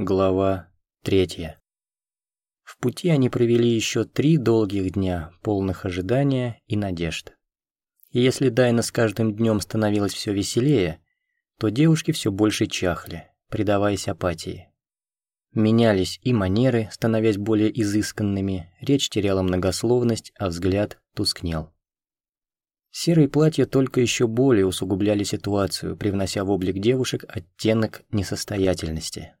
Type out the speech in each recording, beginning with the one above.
Глава третья. В пути они провели еще три долгих дня, полных ожидания и надежд. И если Дайна с каждым днем становилась все веселее, то девушки все больше чахли, предаваясь апатии. Менялись и манеры, становясь более изысканными, речь теряла многословность, а взгляд тускнел. Серые платья только еще более усугубляли ситуацию, привнося в облик девушек оттенок несостоятельности.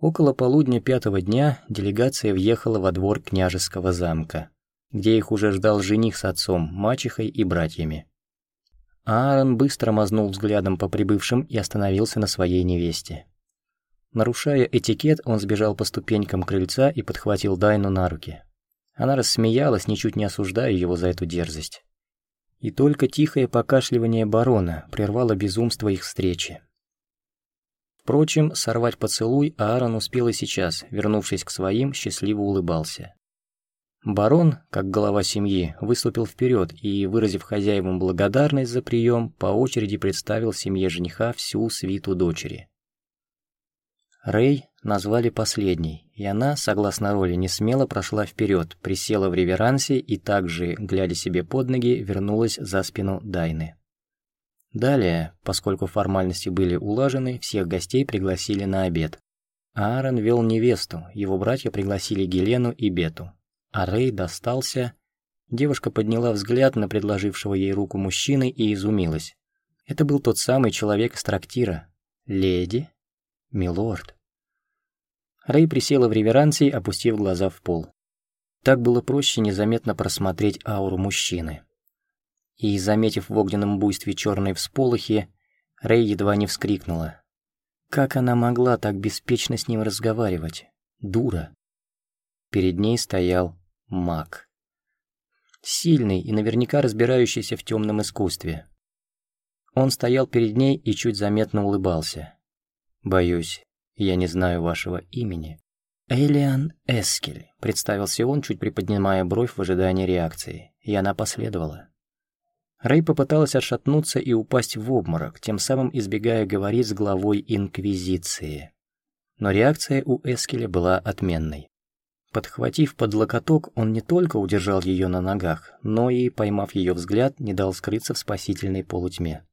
Около полудня пятого дня делегация въехала во двор княжеского замка, где их уже ждал жених с отцом, мачехой и братьями. Аарон быстро мазнул взглядом по прибывшим и остановился на своей невесте. Нарушая этикет, он сбежал по ступенькам крыльца и подхватил Дайну на руки. Она рассмеялась, ничуть не осуждая его за эту дерзость. И только тихое покашливание барона прервало безумство их встречи. Впрочем, сорвать поцелуй Аарон успел и сейчас, вернувшись к своим, счастливо улыбался. Барон, как глава семьи, выступил вперед и, выразив хозяевам благодарность за прием, по очереди представил семье жениха всю свиту дочери. Рэй назвали последней, и она, согласно роли, не смело прошла вперед, присела в реверансе и также, глядя себе под ноги, вернулась за спину Дайны. Далее, поскольку формальности были улажены, всех гостей пригласили на обед. Аарон вел невесту, его братья пригласили Гелену и Бету. А Рэй достался... Девушка подняла взгляд на предложившего ей руку мужчины и изумилась. Это был тот самый человек из трактира. Леди? Милорд. Рэй присела в реверансе, опустив глаза в пол. Так было проще незаметно просмотреть ауру мужчины и, заметив в огненном буйстве черные всполохи, Рэй едва не вскрикнула. Как она могла так беспечно с ним разговаривать? Дура. Перед ней стоял маг. Сильный и наверняка разбирающийся в темном искусстве. Он стоял перед ней и чуть заметно улыбался. «Боюсь, я не знаю вашего имени». «Элиан Эскель», — представился он, чуть приподнимая бровь в ожидании реакции, и она последовала. Рэй попыталась отшатнуться и упасть в обморок, тем самым избегая говорить с главой Инквизиции. Но реакция у Эскеля была отменной. Подхватив под локоток, он не только удержал ее на ногах, но и, поймав ее взгляд, не дал скрыться в спасительной полутьме.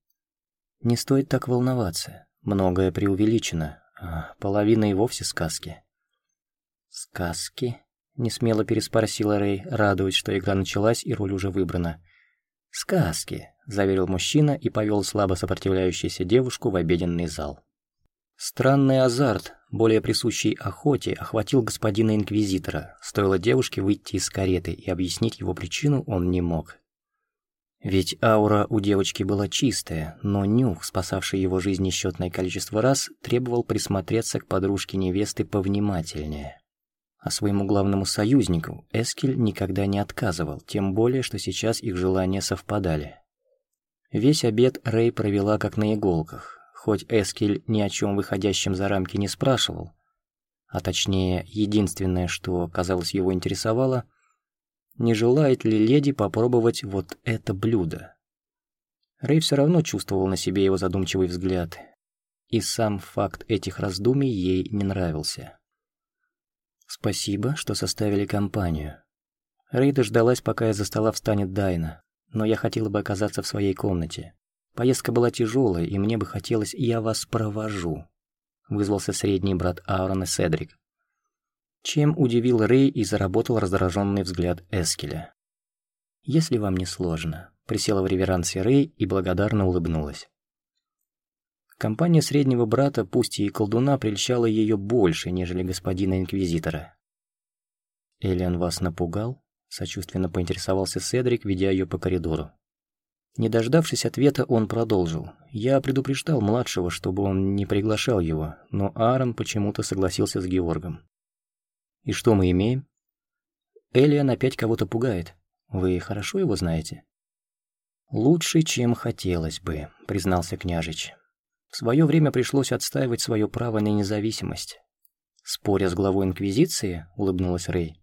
Не стоит так волноваться. Многое преувеличено, а половина и вовсе сказки. «Сказки?» — несмело переспросила Рэй, радуясь, что игра началась и роль уже выбрана. «Сказки», — заверил мужчина и повел слабо сопротивляющуюся девушку в обеденный зал. Странный азарт, более присущий охоте, охватил господина Инквизитора. Стоило девушке выйти из кареты, и объяснить его причину он не мог. Ведь аура у девочки была чистая, но нюх, спасавший его жизнь несчетное количество раз, требовал присмотреться к подружке невесты повнимательнее а своему главному союзнику Эскель никогда не отказывал, тем более, что сейчас их желания совпадали. Весь обед Рэй провела как на иголках, хоть Эскель ни о чем выходящем за рамки не спрашивал, а точнее, единственное, что, казалось, его интересовало, не желает ли леди попробовать вот это блюдо. Рэй все равно чувствовал на себе его задумчивый взгляд, и сам факт этих раздумий ей не нравился. «Спасибо, что составили компанию». Рейда ждалась, пока из-за стола встанет Дайна, но я хотела бы оказаться в своей комнате. Поездка была тяжелая, и мне бы хотелось «я вас провожу», — вызвался средний брат Аарона Седрик. Чем удивил Рэй и заработал раздраженный взгляд Эскеля. «Если вам не сложно», — присела в реверансе Рэй и благодарно улыбнулась. Компания среднего брата, пусть и колдуна, прельщала ее больше, нежели господина Инквизитора. «Элиан вас напугал?» — сочувственно поинтересовался Седрик, ведя ее по коридору. Не дождавшись ответа, он продолжил. «Я предупреждал младшего, чтобы он не приглашал его, но Аарон почему-то согласился с Георгом». «И что мы имеем?» «Элиан опять кого-то пугает. Вы хорошо его знаете?» «Лучше, чем хотелось бы», — признался княжич. Свое время пришлось отстаивать свое право на независимость. Споря с главой Инквизиции, улыбнулась Рэй.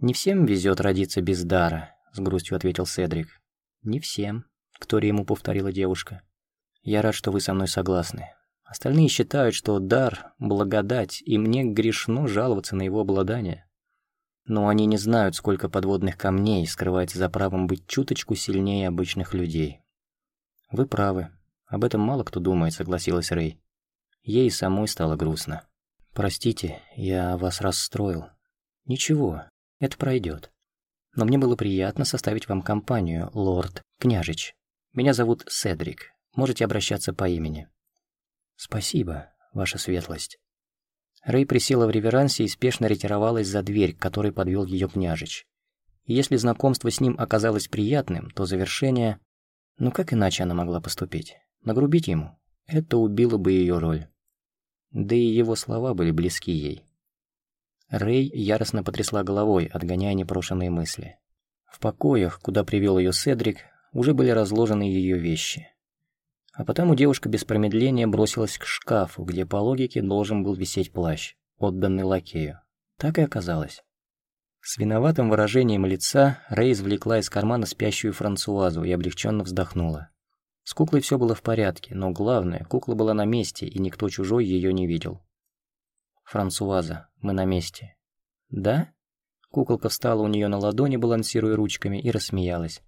«Не всем везет родиться без дара», — с грустью ответил Седрик. «Не всем», — вторе ему повторила девушка. «Я рад, что вы со мной согласны. Остальные считают, что дар – благодать, и мне грешно жаловаться на его обладание. Но они не знают, сколько подводных камней скрывается за правом быть чуточку сильнее обычных людей. Вы правы. Об этом мало кто думает, согласилась Рэй. Ей самой стало грустно. Простите, я вас расстроил. Ничего, это пройдет. Но мне было приятно составить вам компанию, лорд Княжич. Меня зовут Седрик. Можете обращаться по имени. Спасибо, ваша светлость. Рэй присела в реверансе и спешно ретировалась за дверь, к которой подвел ее княжич. И если знакомство с ним оказалось приятным, то завершение... Ну как иначе она могла поступить? Нагрубить ему? Это убило бы ее роль. Да и его слова были близки ей. Рэй яростно потрясла головой, отгоняя непрошенные мысли. В покоях, куда привел ее Седрик, уже были разложены ее вещи. А потому девушка без промедления бросилась к шкафу, где по логике должен был висеть плащ, отданный лакею. Так и оказалось. С виноватым выражением лица Рэй извлекла из кармана спящую Франсуазу и облегченно вздохнула. С куклой все было в порядке, но главное, кукла была на месте, и никто чужой ее не видел. «Франсуаза, мы на месте». «Да?» Куколка встала у нее на ладони, балансируя ручками, и рассмеялась.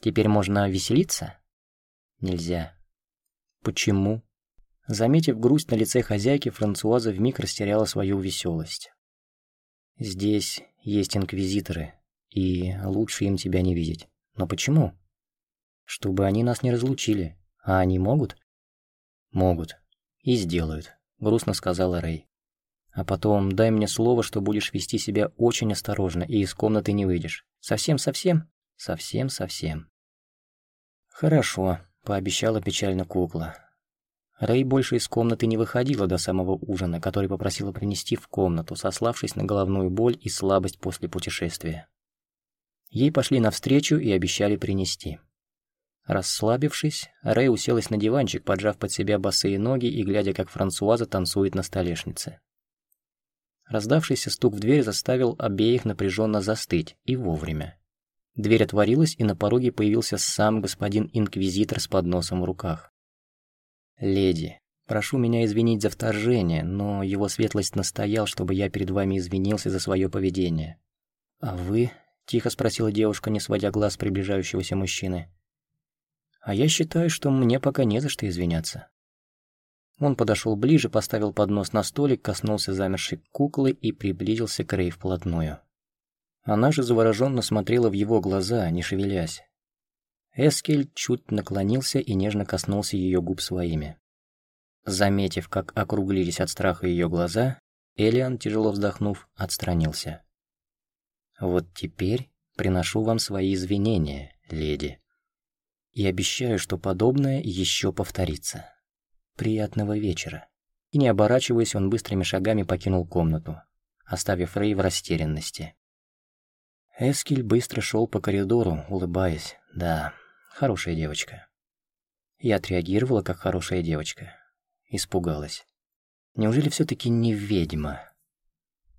«Теперь можно веселиться?» «Нельзя». «Почему?» Заметив грусть на лице хозяйки, Франсуаза вмиг растеряла свою веселость. «Здесь есть инквизиторы, и лучше им тебя не видеть. Но почему?» «Чтобы они нас не разлучили. А они могут?» «Могут. И сделают», — грустно сказала Рэй. А потом дай мне слово, что будешь вести себя очень осторожно и из комнаты не выйдешь. Совсем-совсем? Совсем-совсем. Хорошо, пообещала печально кукла. Рэй больше из комнаты не выходила до самого ужина, который попросила принести в комнату, сославшись на головную боль и слабость после путешествия. Ей пошли навстречу и обещали принести. Расслабившись, Рэй уселась на диванчик, поджав под себя босые ноги и глядя, как Франсуаза танцует на столешнице. Раздавшийся стук в дверь заставил обеих напряженно застыть, и вовремя. Дверь отворилась, и на пороге появился сам господин инквизитор с подносом в руках. «Леди, прошу меня извинить за вторжение, но его светлость настоял, чтобы я перед вами извинился за свое поведение». «А вы?» – тихо спросила девушка, не сводя глаз приближающегося мужчины. «А я считаю, что мне пока не за что извиняться. Он подошел ближе, поставил поднос на столик, коснулся замершей куклы и приблизился к Рэй вплотную. Она же завороженно смотрела в его глаза, не шевелясь. Эскель чуть наклонился и нежно коснулся ее губ своими. Заметив, как округлились от страха ее глаза, Элиан, тяжело вздохнув, отстранился. «Вот теперь приношу вам свои извинения, леди. И обещаю, что подобное еще повторится». «Приятного вечера». И не оборачиваясь, он быстрыми шагами покинул комнату, оставив Рэй в растерянности. Эскель быстро шел по коридору, улыбаясь. Да, хорошая девочка. Я отреагировала как хорошая девочка. Испугалась. Неужели все таки не ведьма?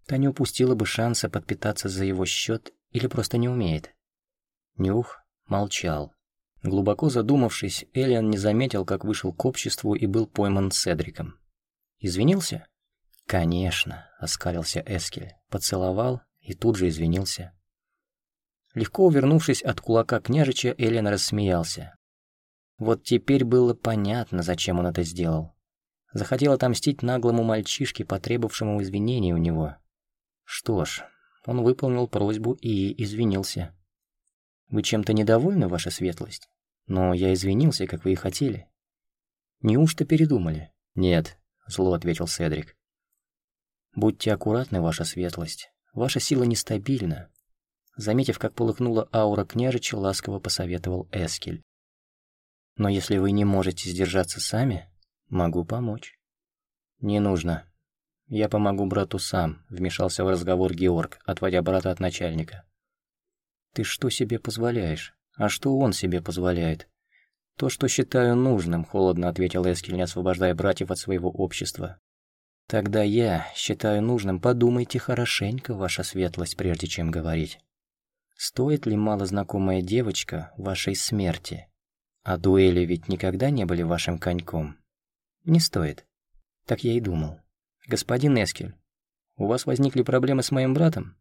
Та не упустила бы шанса подпитаться за его счет или просто не умеет. Нюх молчал. Глубоко задумавшись, Элиан не заметил, как вышел к обществу и был пойман Седриком. «Извинился?» «Конечно», — оскалился Эскель, поцеловал и тут же извинился. Легко увернувшись от кулака княжича, Элиан рассмеялся. Вот теперь было понятно, зачем он это сделал. Захотел отомстить наглому мальчишке, потребовавшему извинений у него. Что ж, он выполнил просьбу и извинился. «Вы чем-то недовольны, ваша светлость?» Но я извинился, как вы и хотели. Неужто передумали? Нет, зло ответил Седрик. Будьте аккуратны, ваша светлость. Ваша сила нестабильна. Заметив, как полыхнула аура княжича, ласково посоветовал Эскель. Но если вы не можете сдержаться сами, могу помочь. Не нужно. Я помогу брату сам, вмешался в разговор Георг, отводя брата от начальника. Ты что себе позволяешь? А что он себе позволяет? То, что считаю нужным, холодно ответил Эскель, не освобождая братьев от своего общества. Тогда я считаю нужным, подумайте хорошенько, ваша светлость, прежде чем говорить. Стоит ли малознакомая девочка вашей смерти? А дуэли ведь никогда не были вашим коньком. «Не стоит». Так я и думал. «Господин Эскель, у вас возникли проблемы с моим братом?»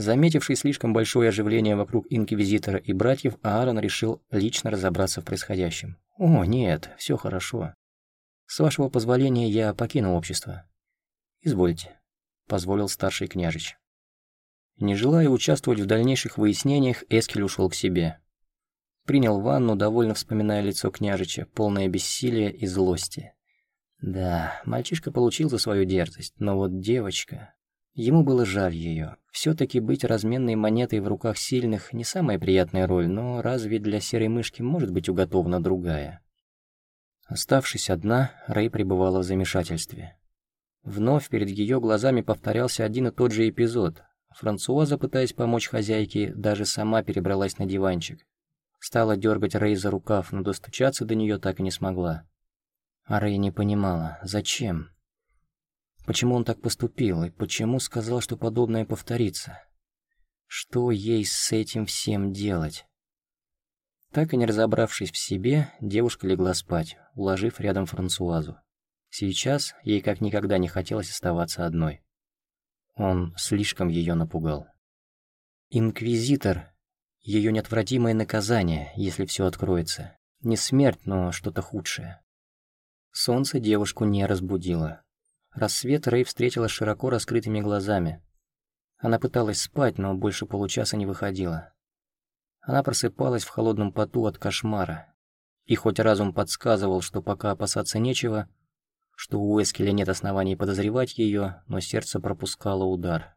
Заметивший слишком большое оживление вокруг Инквизитора и братьев, Аарон решил лично разобраться в происходящем. «О, нет, все хорошо. С вашего позволения я покинул общество». «Извольте», — позволил старший княжич. Не желая участвовать в дальнейших выяснениях, Эскель ушел к себе. Принял ванну, довольно вспоминая лицо княжича, полное бессилия и злости. Да, мальчишка получил за свою дерзость, но вот девочка... Ему было жаль ее. все таки быть разменной монетой в руках сильных не самая приятная роль, но разве для серой мышки может быть уготована другая? Оставшись одна, Рэй пребывала в замешательстве. Вновь перед ее глазами повторялся один и тот же эпизод. Франсуаза, пытаясь помочь хозяйке, даже сама перебралась на диванчик. Стала дергать Рэй за рукав, но достучаться до нее так и не смогла. А Рэй не понимала, зачем? Почему он так поступил и почему сказал, что подобное повторится? Что ей с этим всем делать? Так и не разобравшись в себе, девушка легла спать, уложив рядом Франсуазу. Сейчас ей как никогда не хотелось оставаться одной. Он слишком ее напугал. Инквизитор — ее неотвратимое наказание, если все откроется. Не смерть, но что-то худшее. Солнце девушку не разбудило. Рассвет Рэй встретила широко раскрытыми глазами. Она пыталась спать, но больше получаса не выходила. Она просыпалась в холодном поту от кошмара. И хоть разум подсказывал, что пока опасаться нечего, что у Эскеля нет оснований подозревать ее, но сердце пропускало удар.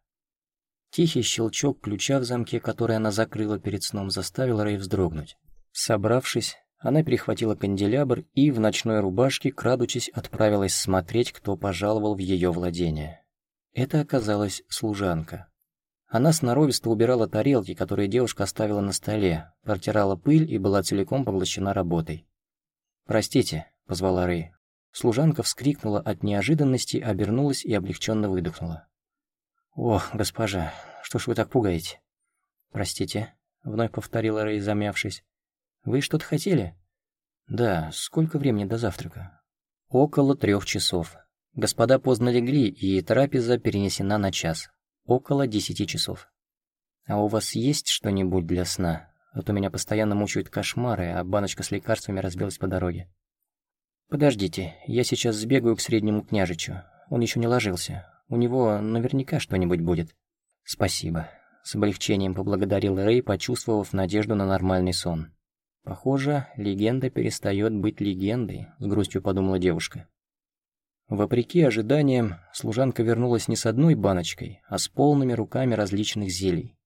Тихий щелчок ключа в замке, который она закрыла перед сном, заставил Рэй вздрогнуть. Собравшись, она перехватила канделябр и в ночной рубашке, крадучись, отправилась смотреть, кто пожаловал в ее владение. Это оказалась служанка. Она сноровисто убирала тарелки, которые девушка оставила на столе, протирала пыль и была целиком поглощена работой. «Простите», — позвала Рэй. Служанка вскрикнула от неожиданности, обернулась и облегченно выдохнула. «О, госпожа, что ж вы так пугаете?» «Простите», — вновь повторила Рэй, замявшись. Вы что-то хотели? Да, сколько времени до завтрака? Около трех часов. Господа поздно легли, и трапеза перенесена на час. Около десяти часов. А у вас есть что-нибудь для сна? А то меня постоянно мучают кошмары, а баночка с лекарствами разбилась по дороге. Подождите, я сейчас сбегаю к среднему княжичу. Он еще не ложился. У него наверняка что-нибудь будет. Спасибо. С облегчением поблагодарил Рэй, почувствовав надежду на нормальный сон. Похоже, легенда перестает быть легендой, с грустью подумала девушка. Вопреки ожиданиям, служанка вернулась не с одной баночкой, а с полными руками различных зелий.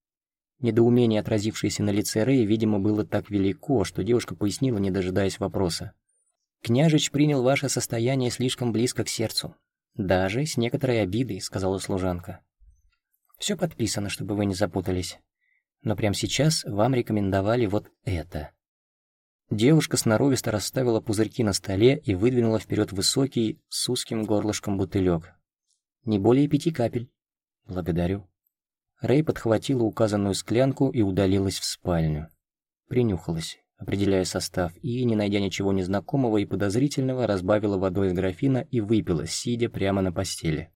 Недоумение, отразившееся на лице Рэя, видимо, было так велико, что девушка пояснила, не дожидаясь вопроса. «Княжич принял ваше состояние слишком близко к сердцу. Даже с некоторой обидой», — сказала служанка. «Все подписано, чтобы вы не запутались. Но прямо сейчас вам рекомендовали вот это». Девушка сноровисто расставила пузырьки на столе и выдвинула вперед высокий, с узким горлышком бутылек. «Не более пяти капель». «Благодарю». Рэй подхватила указанную склянку и удалилась в спальню. Принюхалась, определяя состав, и, не найдя ничего незнакомого и подозрительного, разбавила водой из графина и выпила, сидя прямо на постели.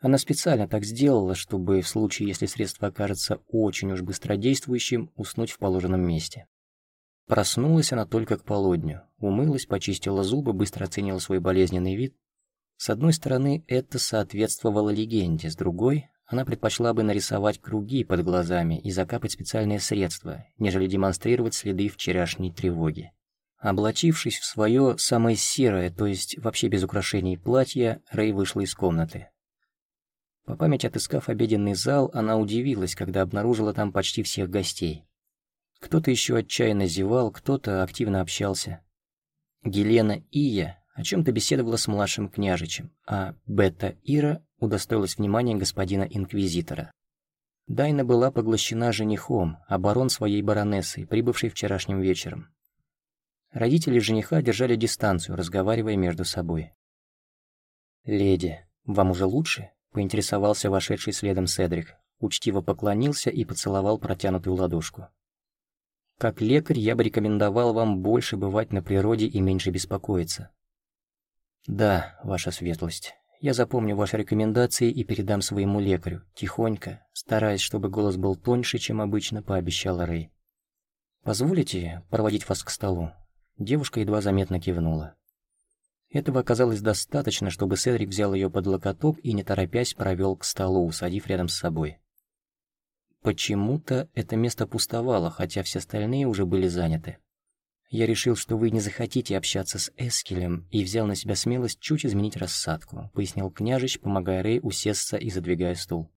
Она специально так сделала, чтобы в случае, если средство окажется очень уж быстродействующим, уснуть в положенном месте. Проснулась она только к полудню, умылась, почистила зубы, быстро оценила свой болезненный вид. С одной стороны, это соответствовало легенде, с другой, она предпочла бы нарисовать круги под глазами и закапать специальные средства, нежели демонстрировать следы вчерашней тревоги. Облачившись в свое самое серое, то есть вообще без украшений платье, Рэй вышла из комнаты. По памяти отыскав обеденный зал, она удивилась, когда обнаружила там почти всех гостей. Кто-то еще отчаянно зевал, кто-то активно общался. Гелена Ия о чем-то беседовала с младшим княжичем, а Бета Ира удостоилась внимания господина инквизитора. Дайна была поглощена женихом, а барон своей баронессой, прибывшей вчерашним вечером. Родители жениха держали дистанцию, разговаривая между собой. «Леди, вам уже лучше?» — поинтересовался вошедший следом Седрик. Учтиво поклонился и поцеловал протянутую ладошку. Как лекарь я бы рекомендовал вам больше бывать на природе и меньше беспокоиться. «Да, ваша светлость. Я запомню ваши рекомендации и передам своему лекарю, тихонько, стараясь, чтобы голос был тоньше, чем обычно, пообещала Рэй. «Позволите проводить вас к столу?» Девушка едва заметно кивнула. Этого оказалось достаточно, чтобы Седрик взял ее под локоток и, не торопясь, провел к столу, усадив рядом с собой. Почему-то это место пустовало, хотя все остальные уже были заняты. Я решил, что вы не захотите общаться с Эскелем, и взял на себя смелость чуть изменить рассадку», — пояснил княжич, помогая Рэй усесться и задвигая стул.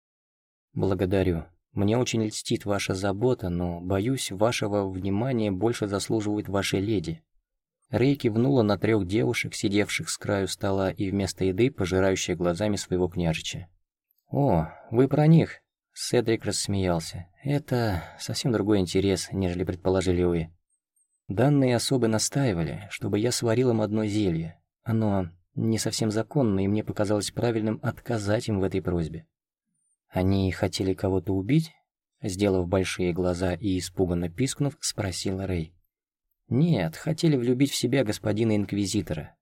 «Благодарю. Мне очень льстит ваша забота, но, боюсь, вашего внимания больше заслуживают ваши леди». Рэй кивнула на трех девушек, сидевших с краю стола и вместо еды пожирающих глазами своего княжича. «О, вы про них?» Седрик рассмеялся. «Это совсем другой интерес, нежели предположили вы. Данные особы настаивали, чтобы я сварил им одно зелье. Оно не совсем законно, и мне показалось правильным отказать им в этой просьбе. Они хотели кого-то убить? Сделав большие глаза и испуганно пискнув, спросила Рэй. Нет, хотели влюбить в себя господина Инквизитора.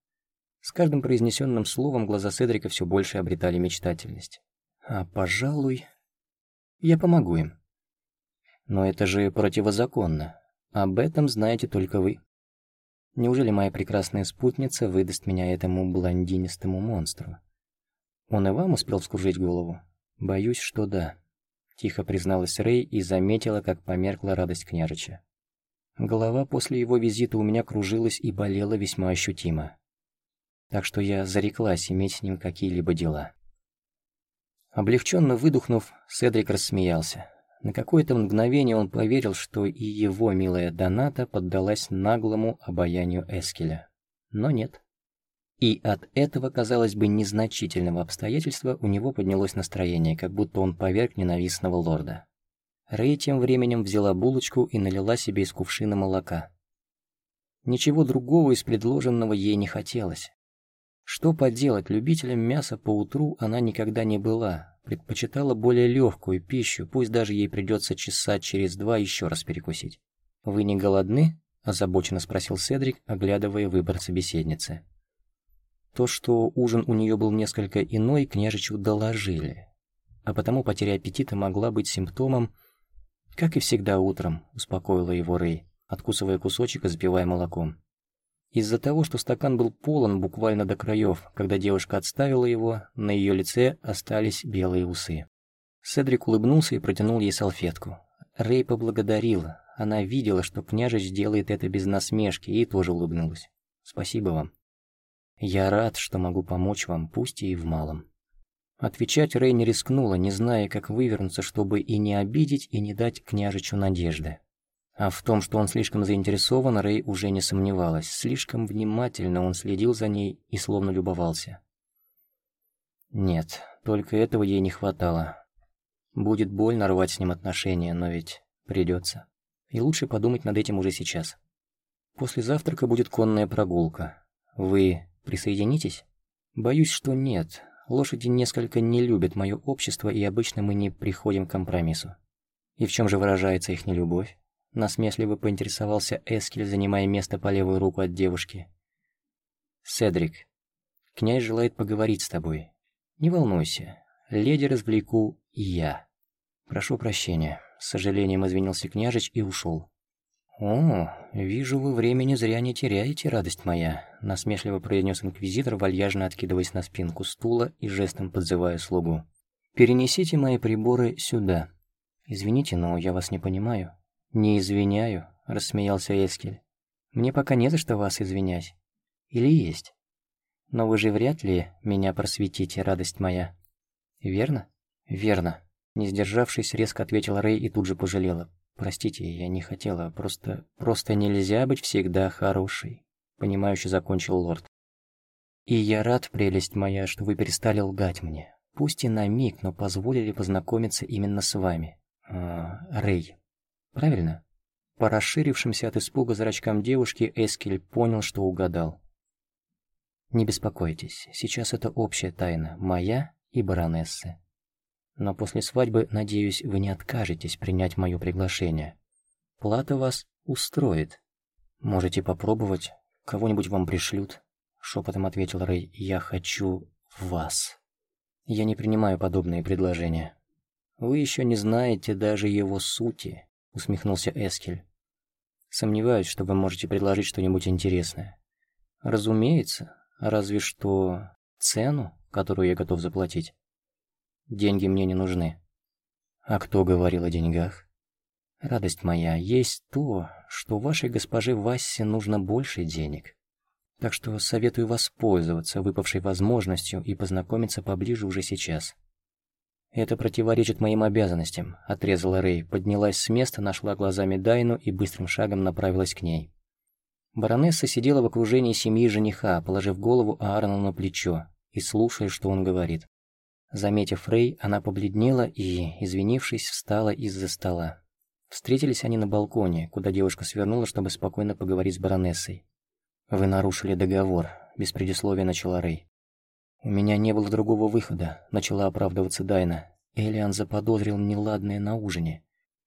С каждым произнесенным словом глаза Седрика все больше обретали мечтательность. А, пожалуй, я помогу им. Но это же противозаконно. Об этом знаете только вы. Неужели моя прекрасная спутница выдаст меня этому блондинистому монстру? Он и вам успел вскружить голову? Боюсь, что да. Тихо призналась Рэй и заметила, как померкла радость княжича. Голова после его визита у меня кружилась и болела весьма ощутимо. Так что я зареклась иметь с ним какие-либо дела. Облегченно выдохнув, Седрик рассмеялся. На какое-то мгновение он поверил, что и его милая Доната поддалась наглому обаянию Эскеля. Но нет. И от этого, казалось бы, незначительного обстоятельства у него поднялось настроение, как будто он поверг ненавистного лорда. Рэй тем временем взяла булочку и налила себе из кувшина молока. Ничего другого из предложенного ей не хотелось. Что поделать, любителем мяса по утру она никогда не была, предпочитала более легкую пищу, пусть даже ей придется часа через два еще раз перекусить. «Вы не голодны?» – озабоченно спросил Седрик, оглядывая выбор собеседницы. То, что ужин у нее был несколько иной, княжичу доложили. А потому потеря аппетита могла быть симптомом, как и всегда утром, успокоила его Рэй, откусывая кусочек и запивая молоком. Из-за того, что стакан был полон буквально до краев, когда девушка отставила его, на ее лице остались белые усы. Седрик улыбнулся и протянул ей салфетку. Рэй поблагодарила. Она видела, что княжич делает это без насмешки, и тоже улыбнулась. «Спасибо вам. Я рад, что могу помочь вам, пусть и в малом». Отвечать Рэй не рискнула, не зная, как вывернуться, чтобы и не обидеть, и не дать княжичу надежды. А в том, что он слишком заинтересован, Рэй уже не сомневалась. Слишком внимательно он следил за ней и словно любовался. Нет, только этого ей не хватало. Будет больно рвать с ним отношения, но ведь придется. И лучше подумать над этим уже сейчас. После завтрака будет конная прогулка. Вы присоединитесь? Боюсь, что нет. Лошади несколько не любят мое общество, и обычно мы не приходим к компромиссу. И в чем же выражается их нелюбовь? Насмешливо поинтересовался Эскель, занимая место по левую руку от девушки. «Седрик, князь желает поговорить с тобой. Не волнуйся, леди развлеку я. Прошу прощения», — с сожалением извинился княжич и ушел. «О, вижу, вы времени зря не теряете, радость моя», — насмешливо произнес инквизитор, вальяжно откидываясь на спинку стула и жестом подзывая слугу. «Перенесите мои приборы сюда. Извините, но я вас не понимаю». «Не извиняю», — рассмеялся Эскель. «Мне пока не за что вас извинять. Или есть? Но вы же вряд ли меня просветите, радость моя. Верно?» «Верно», — не сдержавшись, резко ответила Рэй и тут же пожалела. «Простите, я не хотела, просто... просто нельзя быть всегда хорошей», — понимающе закончил лорд. «И я рад, прелесть моя, что вы перестали лгать мне. Пусть и на миг, но позволили познакомиться именно с вами. А, Рэй, Правильно? По расширившимся от испуга зрачкам девушки Эскель понял, что угадал. Не беспокойтесь, сейчас это общая тайна, моя и баронессы. Но после свадьбы, надеюсь, вы не откажетесь принять мое приглашение. Плата вас устроит. Можете попробовать, кого-нибудь вам пришлют. шепотом ответил Рэй. «Я хочу вас. Я не принимаю подобные предложения». «Вы еще не знаете даже его сути», — усмехнулся Эскель. «Сомневаюсь, что вы можете предложить что-нибудь интересное». «Разумеется, разве что цену, которую я готов заплатить. Деньги мне не нужны». «А кто говорил о деньгах?» «Радость моя, есть то, что вашей госпоже Вассе нужно больше денег. Так что советую воспользоваться выпавшей возможностью и познакомиться поближе уже сейчас». «Это противоречит моим обязанностям», — отрезала Рэй, поднялась с места, нашла глазами Дайну и быстрым шагом направилась к ней. Баронесса сидела в окружении семьи жениха, положив голову Аарону на плечо и слушая, что он говорит. Заметив Рэй, она побледнела и, извинившись, встала из-за стола. Встретились они на балконе, куда девушка свернула, чтобы спокойно поговорить с баронессой. «Вы нарушили договор», — без предисловия начала Рэй. «У меня не было другого выхода», — начала оправдываться Дайна. Элиан заподозрил неладное на ужине.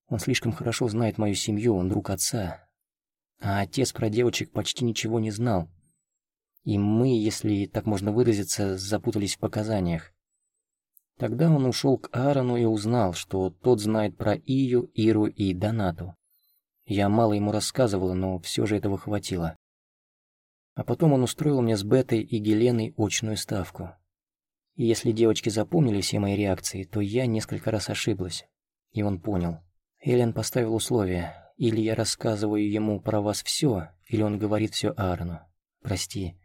Он слишком хорошо знает мою семью, он друг отца. А отец про девочек почти ничего не знал. И мы, если так можно выразиться, запутались в показаниях. Тогда он ушел к Аарону и узнал, что тот знает про Ию, Иру и Донату. Я мало ему рассказывала, но все же этого хватило. А потом он устроил мне с Бетой и Геленой очную ставку. И если девочки запомнили все мои реакции, то я несколько раз ошиблась. И он понял. Эллен поставил условие. Или я рассказываю ему про вас все, или он говорит все Аарону. Прости.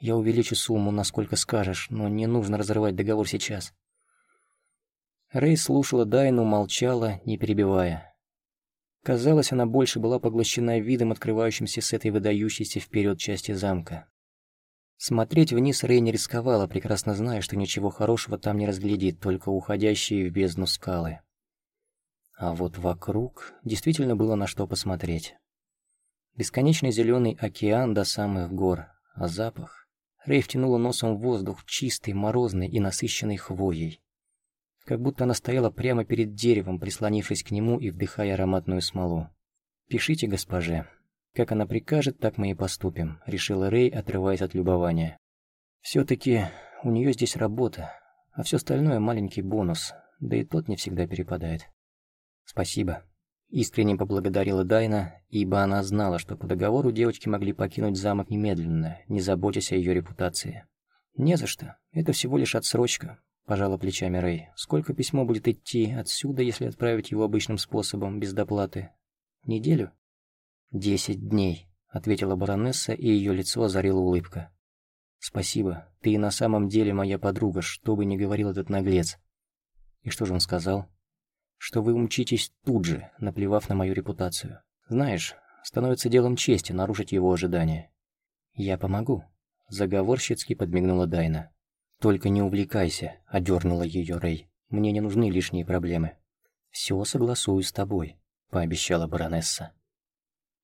Я увеличу сумму, насколько скажешь, но не нужно разрывать договор сейчас. Рэй слушала Дайну, молчала, не перебивая. Казалось, она больше была поглощена видом, открывающимся с этой выдающейся вперед части замка. Смотреть вниз Рэй не рисковала, прекрасно зная, что ничего хорошего там не разглядит, только уходящие в бездну скалы. А вот вокруг действительно было на что посмотреть. Бесконечный зеленый океан до самых гор, а запах... Рэй втянула носом воздух, чистый, морозный и насыщенный хвоей как будто она стояла прямо перед деревом, прислонившись к нему и вдыхая ароматную смолу. «Пишите госпоже. Как она прикажет, так мы и поступим», — решила Рэй, отрываясь от любования. «Все-таки у нее здесь работа, а все остальное — маленький бонус, да и тот не всегда перепадает». «Спасибо», — искренне поблагодарила Дайна, ибо она знала, что по договору девочки могли покинуть замок немедленно, не заботясь о ее репутации. «Не за что, это всего лишь отсрочка, Пожала плечами Рэй. Сколько письмо будет идти отсюда, если отправить его обычным способом, без доплаты? Неделю? Десять дней, ответила баронесса, и ее лицо озарила улыбка. Спасибо, ты на самом деле моя подруга, что бы ни говорил этот наглец. И что же он сказал? Что вы умчитесь тут же, наплевав на мою репутацию. Знаешь, становится делом чести нарушить его ожидания. Я помогу, заговорщицки подмигнула Дайна. «Только не увлекайся», — одернула ее Рэй. «Мне не нужны лишние проблемы». «Все согласую с тобой», — пообещала баронесса.